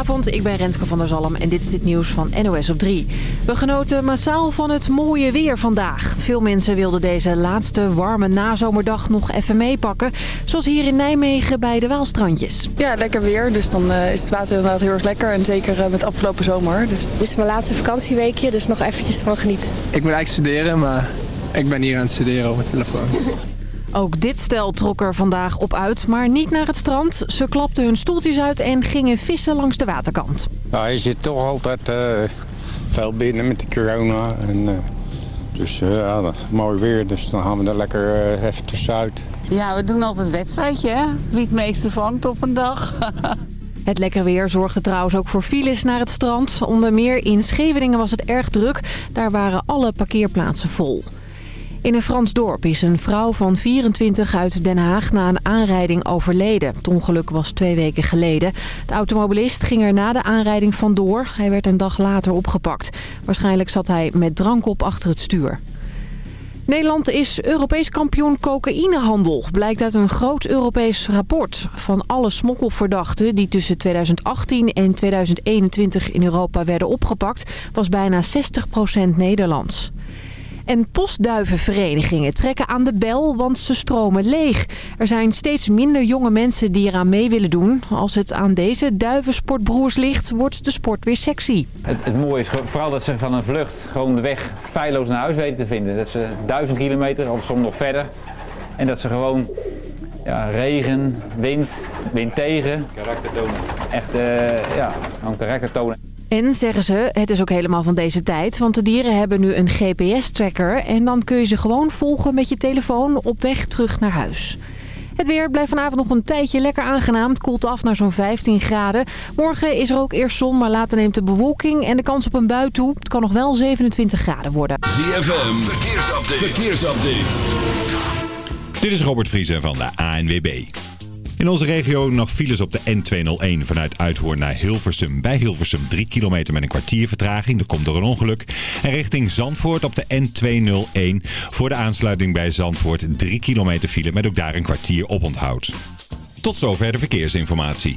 Goedenavond, ik ben Renske van der Zalm en dit is het nieuws van NOS op 3. We genoten massaal van het mooie weer vandaag. Veel mensen wilden deze laatste warme nazomerdag nog even meepakken. Zoals hier in Nijmegen bij de Waalstrandjes. Ja, lekker weer. Dus dan uh, is het water inderdaad heel erg lekker. En zeker uh, met afgelopen zomer. Dus. Dit is mijn laatste vakantieweekje, dus nog eventjes van genieten. Ik moet eigenlijk studeren, maar ik ben hier aan het studeren op mijn telefoon. Ook dit stel trok er vandaag op uit, maar niet naar het strand. Ze klapten hun stoeltjes uit en gingen vissen langs de waterkant. Nou, je zit toch altijd uh, veel binnen met de corona. En, uh, dus uh, ja, mooi weer, dus dan gaan we er lekker even tussenuit. Ja, we doen altijd een wedstrijdje, hè? Wie het meeste vangt op een dag. Het lekker weer zorgde trouwens ook voor files naar het strand. Onder meer in Scheveningen was het erg druk. Daar waren alle parkeerplaatsen vol. In een Frans dorp is een vrouw van 24 uit Den Haag na een aanrijding overleden. Het ongeluk was twee weken geleden. De automobilist ging er na de aanrijding vandoor. Hij werd een dag later opgepakt. Waarschijnlijk zat hij met drank op achter het stuur. Nederland is Europees kampioen cocaïnehandel, blijkt uit een groot Europees rapport. Van alle smokkelverdachten die tussen 2018 en 2021 in Europa werden opgepakt, was bijna 60% Nederlands. En postduivenverenigingen trekken aan de bel, want ze stromen leeg. Er zijn steeds minder jonge mensen die eraan mee willen doen. Als het aan deze duivensportbroers ligt, wordt de sport weer sexy. Het, het mooie is vooral dat ze van een vlucht gewoon de weg feilloos naar huis weten te vinden. Dat ze duizend kilometer, of soms nog verder. En dat ze gewoon ja, regen, wind, wind tegen. Karakter tonen. Echt, uh, ja, gewoon karakter tonen. En zeggen ze, het is ook helemaal van deze tijd, want de dieren hebben nu een GPS-tracker en dan kun je ze gewoon volgen met je telefoon op weg terug naar huis. Het weer blijft vanavond nog een tijdje lekker aangenaam. Het koelt af naar zo'n 15 graden. Morgen is er ook eerst zon, maar later neemt de bewolking en de kans op een bui toe. Het kan nog wel 27 graden worden. ZFM, verkeersupdate. verkeersupdate. Dit is Robert Vriezen van de ANWB. In onze regio nog files op de N201 vanuit Uithoorn naar Hilversum. Bij Hilversum 3 kilometer met een kwartier vertraging. Dat komt door een ongeluk. En richting Zandvoort op de N201. Voor de aansluiting bij Zandvoort 3 kilometer file met ook daar een kwartier op onthoud. Tot zover de verkeersinformatie.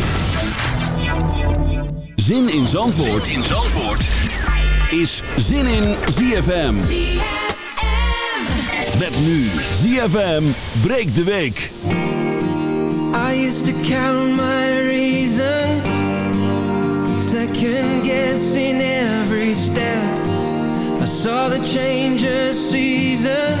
Zin in Zandvoort, in Zandvoort. is Zin in ZFM. Met nu ZFM breekt de week. I used to count my reasons Second guessing every step I saw the change of seasons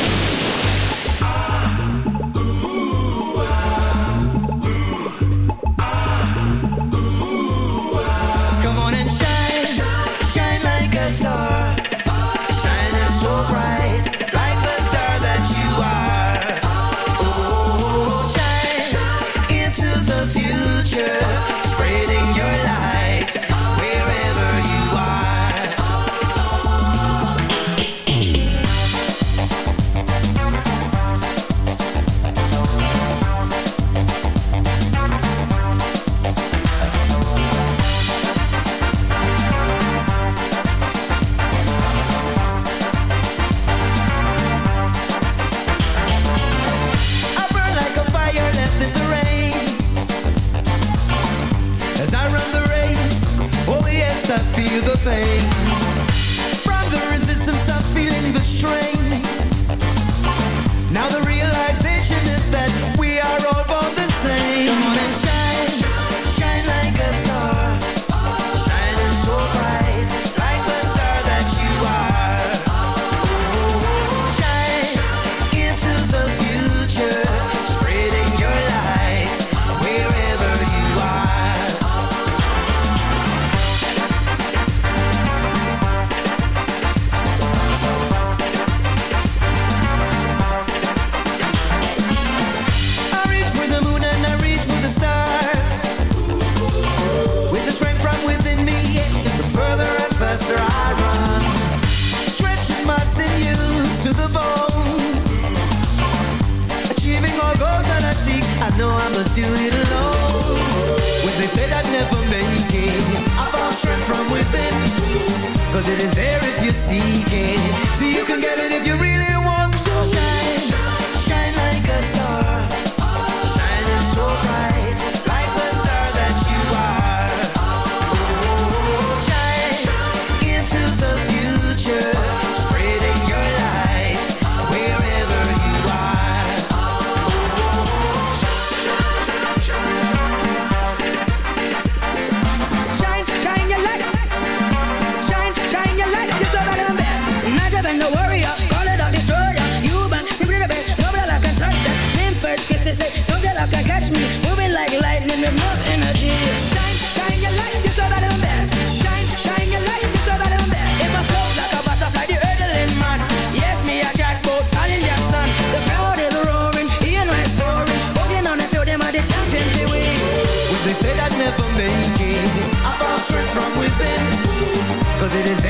Cause it is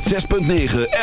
106.9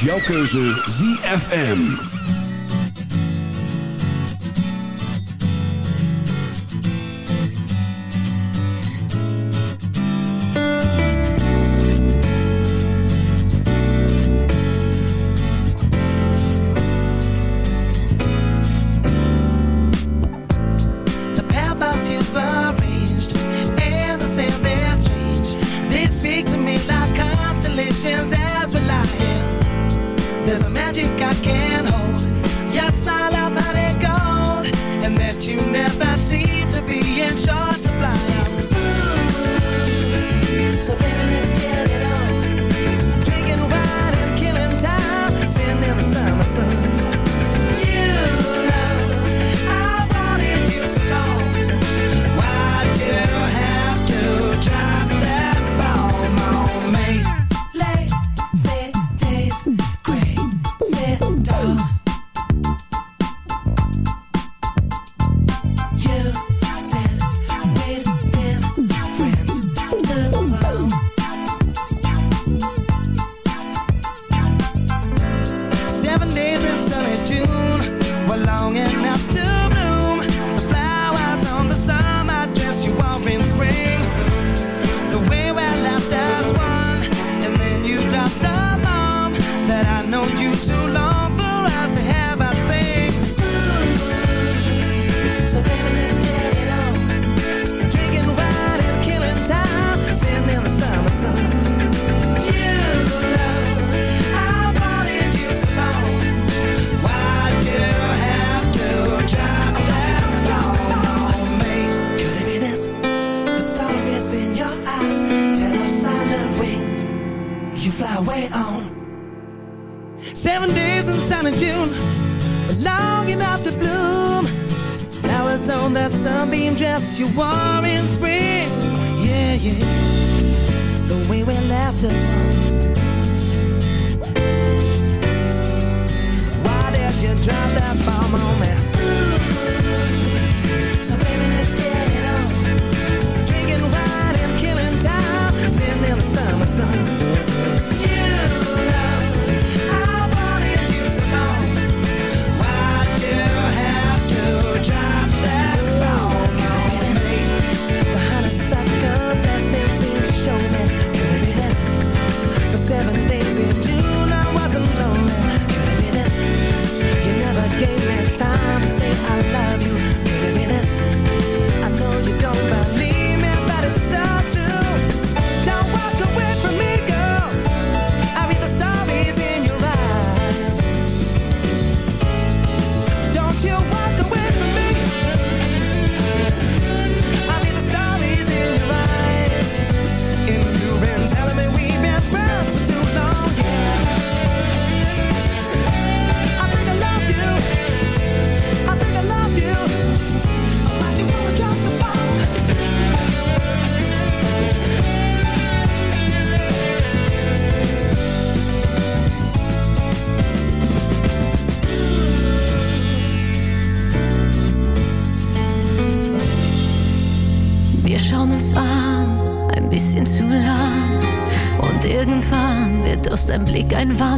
jouw keuze ZFM.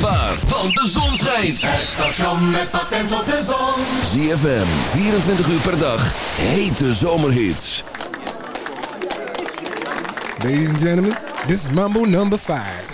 want de zon schijnt. Het station met patent op de zon. ZFM, 24 uur per dag, hete zomerhits. Ladies and gentlemen, this is Mambo number 5.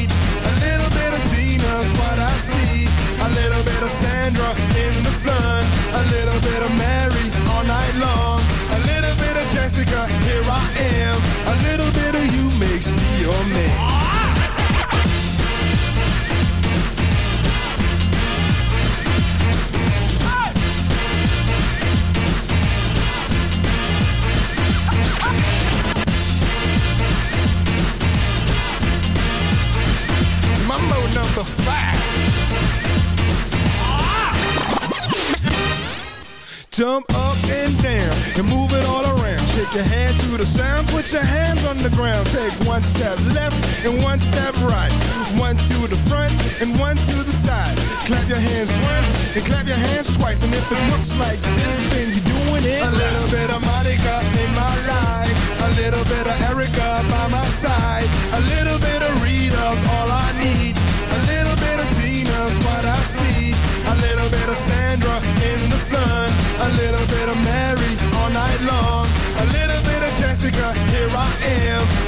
A little bit of Sandra in the sun. A little bit of Mary all night long. A little bit of Jessica, here I am. Step right. One to the front and one to the side. Clap your hands once and clap your hands twice. And if it looks like this, then you're doing it. A little bit of Monica in my life. A little bit of Erica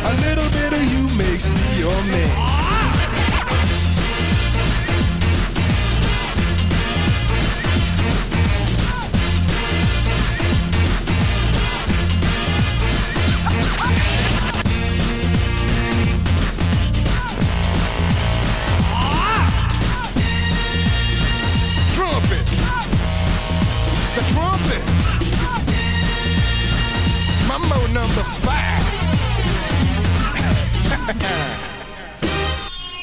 A little bit of you makes me your man.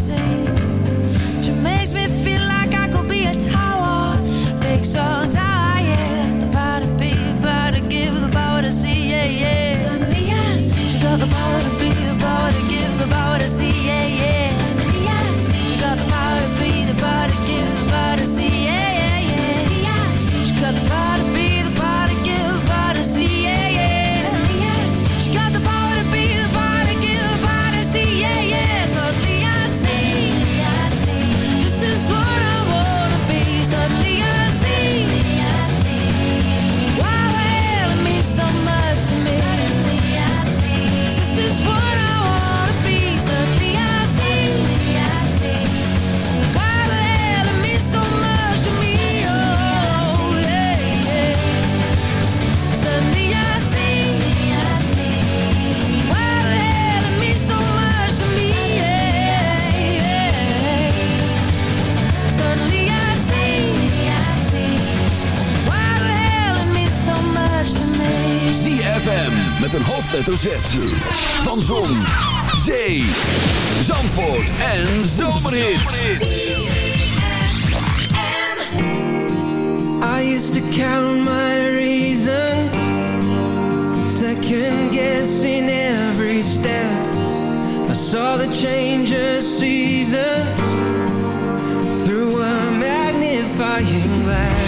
say met een hoofdletter Z. Van Zon, Zee, Zandvoort en Zomerhit. I used to count my reasons. Second guessing every step. I saw the change of seasons. Through a magnifying glass.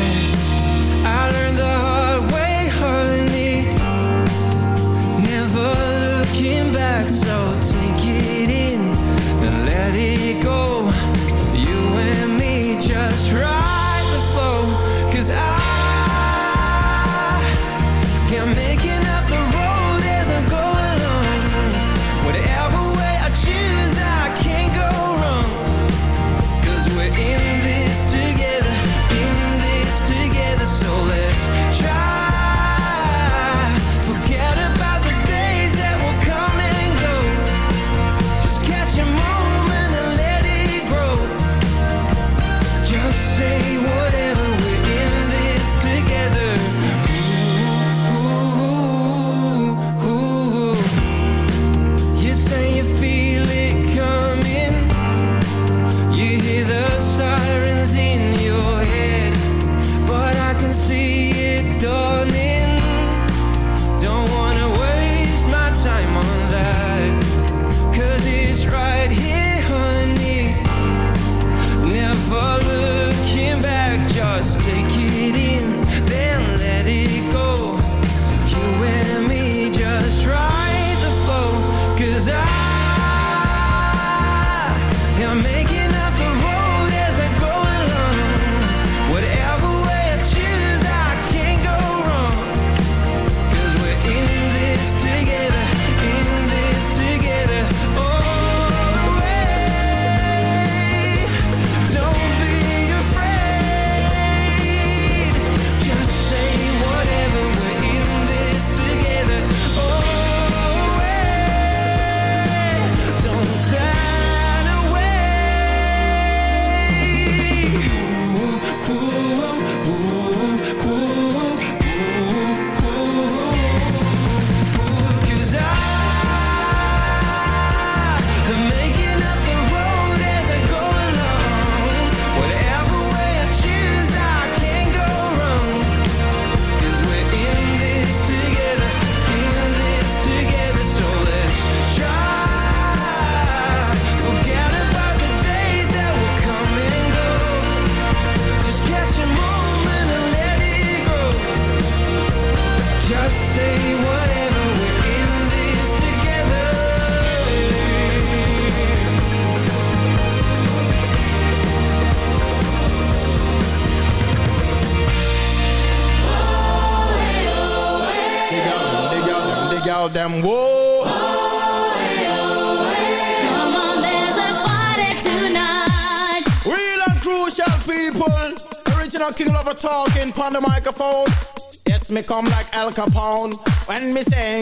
me come like Al Capone. When me sing,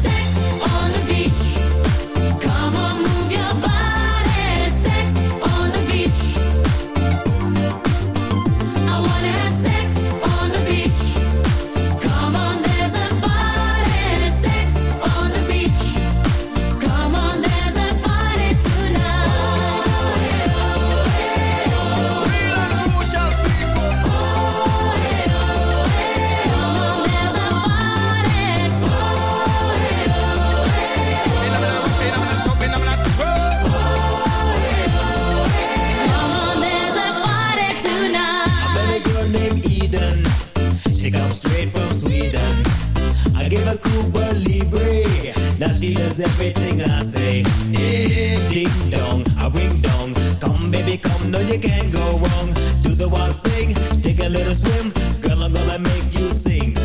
She does everything I say. Eh, ding dong, a ring dong. Come, baby, come, no, you can't go wrong. Do the wild thing, take a little swim. Girl, I'm gonna make you sing.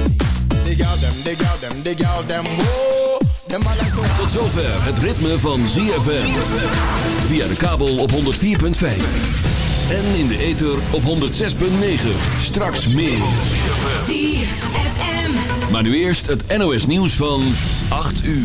Dig out them, dig out them, dig out them. Whoa. Tot zover het ritme van ZFM. Via de kabel op 104.5. En in de ether op 106.9. Straks meer. Maar nu eerst het NOS nieuws van 8 uur.